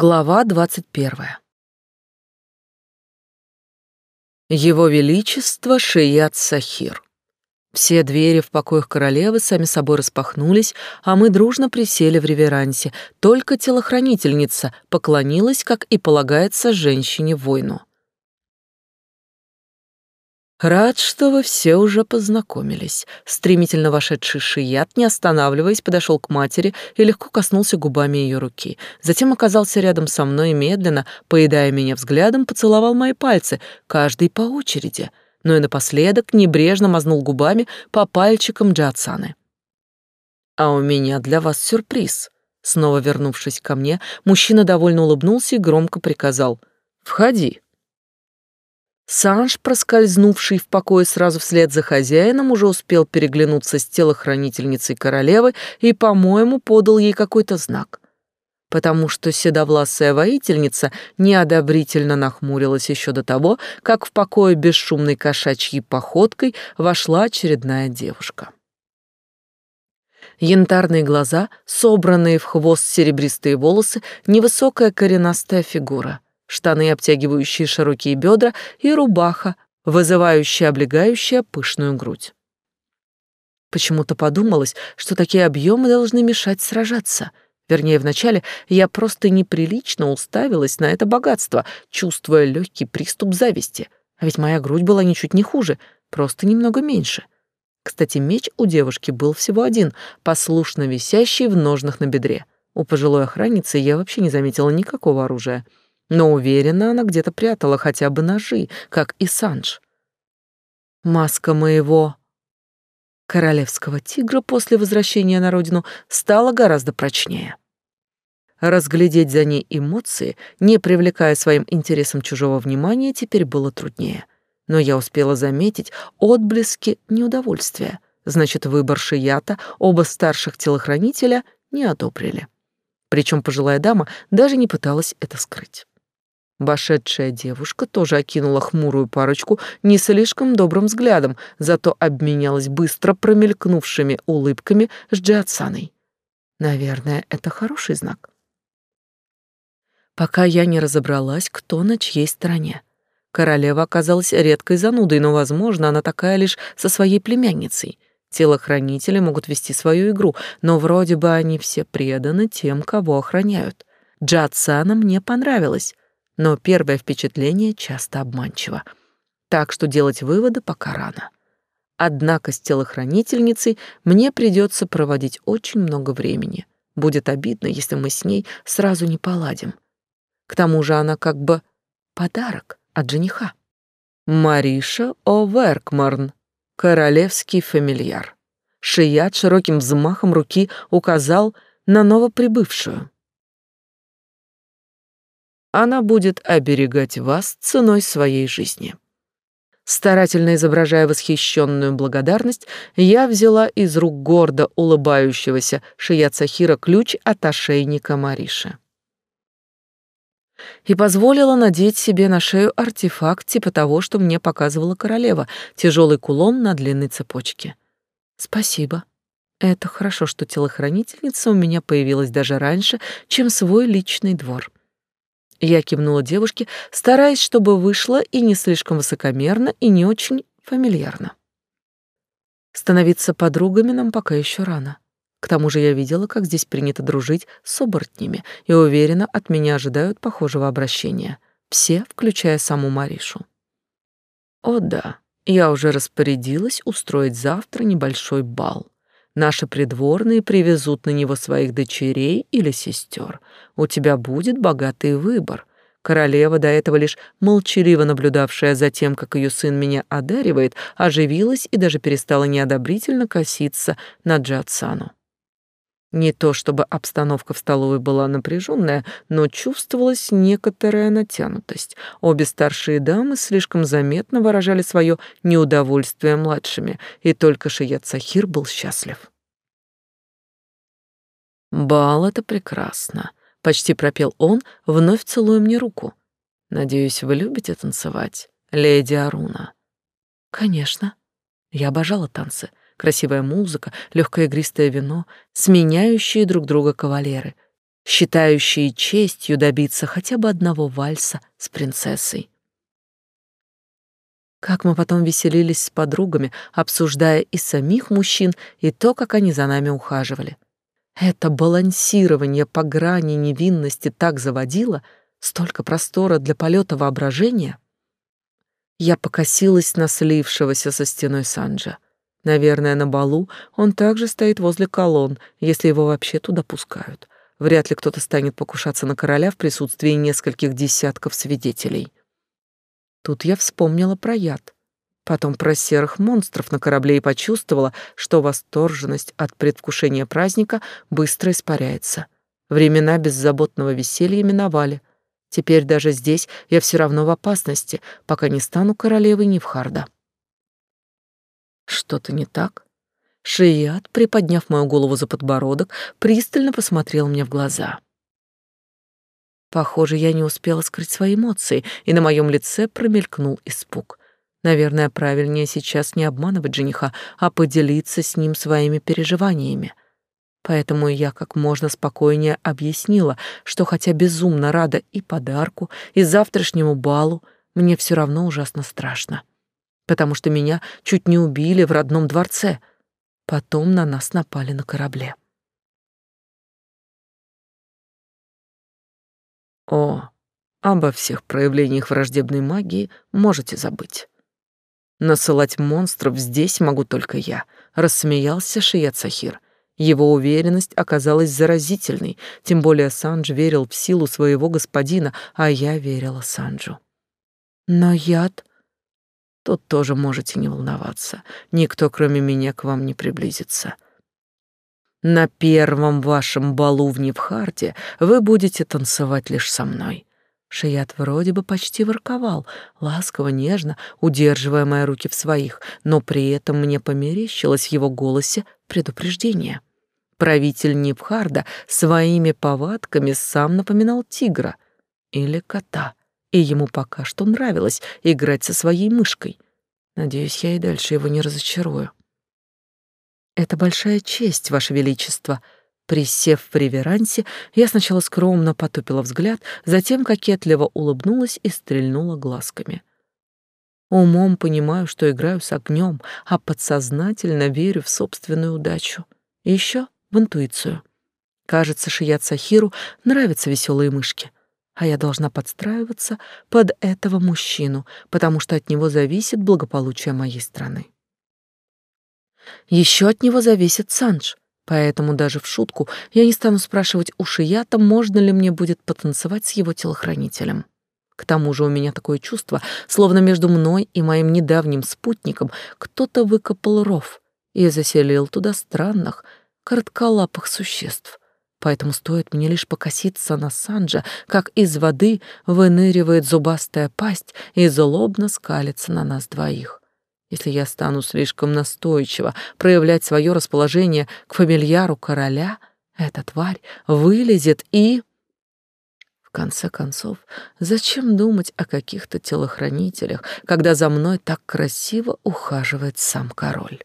Глава двадцать первая. Его Величество Шият Сахир. Все двери в покоях королевы сами собой распахнулись, а мы дружно присели в реверансе. Только телохранительница поклонилась, как и полагается женщине-воину. «Рад, что вы все уже познакомились». Стремительно вошедший Шият, не останавливаясь, подошел к матери и легко коснулся губами ее руки. Затем оказался рядом со мной и медленно, поедая меня взглядом, поцеловал мои пальцы, каждый по очереди, но и напоследок небрежно мазнул губами по пальчикам Джатсаны. «А у меня для вас сюрприз». Снова вернувшись ко мне, мужчина довольно улыбнулся и громко приказал «Входи». Санж, проскользнувший в покое сразу вслед за хозяином, уже успел переглянуться с телохранительницей королевы и, по-моему, подал ей какой-то знак. Потому что седовласая воительница неодобрительно нахмурилась еще до того, как в покое бесшумной кошачьей походкой вошла очередная девушка. Янтарные глаза, собранные в хвост серебристые волосы, невысокая коренастая фигура — штаны, обтягивающие широкие бедра, и рубаха, вызывающая, облегающая пышную грудь. Почему-то подумалось, что такие объемы должны мешать сражаться. Вернее, вначале я просто неприлично уставилась на это богатство, чувствуя легкий приступ зависти. А ведь моя грудь была ничуть не хуже, просто немного меньше. Кстати, меч у девушки был всего один, послушно висящий в ножнах на бедре. У пожилой охранницы я вообще не заметила никакого оружия — но уверена, она где-то прятала хотя бы ножи, как и Санж. Маска моего королевского тигра после возвращения на родину стала гораздо прочнее. Разглядеть за ней эмоции, не привлекая своим интересом чужого внимания, теперь было труднее. Но я успела заметить отблески неудовольствия. Значит, выбор Шията оба старших телохранителя не одобрили. Причем пожилая дама даже не пыталась это скрыть. Вошедшая девушка тоже окинула хмурую парочку не слишком добрым взглядом, зато обменялась быстро промелькнувшими улыбками с Джиатсаной. Наверное, это хороший знак. Пока я не разобралась, кто на чьей стороне. Королева оказалась редкой занудой, но, возможно, она такая лишь со своей племянницей. Телохранители могут вести свою игру, но вроде бы они все преданы тем, кого охраняют. Джатсана мне понравилась но первое впечатление часто обманчиво. Так что делать выводы пока рано. Однако с телохранительницей мне придется проводить очень много времени. Будет обидно, если мы с ней сразу не поладим. К тому же она как бы подарок от жениха. Мариша О'Веркмарн, королевский фамильяр. Шият широким взмахом руки указал на новоприбывшую. Она будет оберегать вас ценой своей жизни. Старательно изображая восхищенную благодарность, я взяла из рук гордо улыбающегося Шия Цахира ключ от ошейника Мариши и позволила надеть себе на шею артефакт типа того, что мне показывала королева, тяжелый кулон на длинной цепочке. Спасибо. Это хорошо, что телохранительница у меня появилась даже раньше, чем свой личный двор. Я кивнула девушке, стараясь, чтобы вышло и не слишком высокомерно, и не очень фамильярно. Становиться подругами нам пока еще рано. К тому же я видела, как здесь принято дружить с оборотнями, и уверена, от меня ожидают похожего обращения. Все, включая саму Маришу. О да, я уже распорядилась устроить завтра небольшой бал. Наши придворные привезут на него своих дочерей или сестер. У тебя будет богатый выбор. Королева, до этого лишь молчаливо наблюдавшая за тем, как ее сын меня одаривает, оживилась и даже перестала неодобрительно коситься на Джатсану. Не то чтобы обстановка в столовой была напряженная, но чувствовалась некоторая натянутость. Обе старшие дамы слишком заметно выражали свое неудовольствие младшими, и только Шият Сахир был счастлив. «Бал — это прекрасно», — почти пропел он, вновь целуя мне руку. «Надеюсь, вы любите танцевать, леди Аруна?» «Конечно. Я обожала танцы красивая музыка, легкое игристое вино, сменяющие друг друга кавалеры. считающие честью добиться хотя бы одного вальса с принцессой. Как мы потом веселились с подругами, обсуждая и самих мужчин, и то, как они за нами ухаживали. Это балансирование по грани невинности так заводило, столько простора для полета воображения. Я покосилась на слившегося со стеной Санджа. Наверное, на балу он также стоит возле колонн, если его вообще туда пускают. Вряд ли кто-то станет покушаться на короля в присутствии нескольких десятков свидетелей. Тут я вспомнила про яд, потом про серых монстров на корабле и почувствовала, что восторженность от предвкушения праздника быстро испаряется. Времена беззаботного веселья миновали. Теперь даже здесь я все равно в опасности, пока не стану королевой Невхарда. Что-то не так? Шият, приподняв мою голову за подбородок, пристально посмотрел мне в глаза. Похоже, я не успела скрыть свои эмоции, и на моем лице промелькнул испуг. Наверное, правильнее сейчас не обманывать жениха, а поделиться с ним своими переживаниями. Поэтому я как можно спокойнее объяснила, что хотя безумно рада и подарку, и завтрашнему балу, мне все равно ужасно страшно. Потому что меня чуть не убили в родном дворце. Потом на нас напали на корабле. О, обо всех проявлениях враждебной магии можете забыть. Насылать монстров здесь могу только я, рассмеялся Шият Сахир. Его уверенность оказалась заразительной, тем более Санж верил в силу своего господина, а я верила Санджу. Но яд... Тут тоже можете не волноваться. Никто, кроме меня, к вам не приблизится. На первом вашем балу в Невхарде вы будете танцевать лишь со мной. Шият вроде бы почти ворковал, ласково, нежно, удерживая мои руки в своих, но при этом мне померещилось в его голосе предупреждение. Правитель Невхарда своими повадками сам напоминал тигра или кота, и ему пока что нравилось играть со своей мышкой. Надеюсь, я и дальше его не разочарую. Это большая честь, Ваше Величество. Присев в реверансе, я сначала скромно потупила взгляд, затем кокетливо улыбнулась и стрельнула глазками. Умом понимаю, что играю с огнем, а подсознательно верю в собственную удачу. И еще в интуицию. Кажется, Шият Сахиру нравятся веселые мышки, а я должна подстраиваться под этого мужчину, потому что от него зависит благополучие моей страны. Еще от него зависит Санж, поэтому даже в шутку я не стану спрашивать у Шията, можно ли мне будет потанцевать с его телохранителем. К тому же у меня такое чувство, словно между мной и моим недавним спутником кто-то выкопал ров и заселил туда странных, коротколапых существ. Поэтому стоит мне лишь покоситься на Санджа, как из воды выныривает зубастая пасть и злобно скалится на нас двоих. Если я стану слишком настойчиво проявлять свое расположение к фамильяру короля, эта тварь вылезет и... В конце концов, зачем думать о каких-то телохранителях, когда за мной так красиво ухаживает сам король?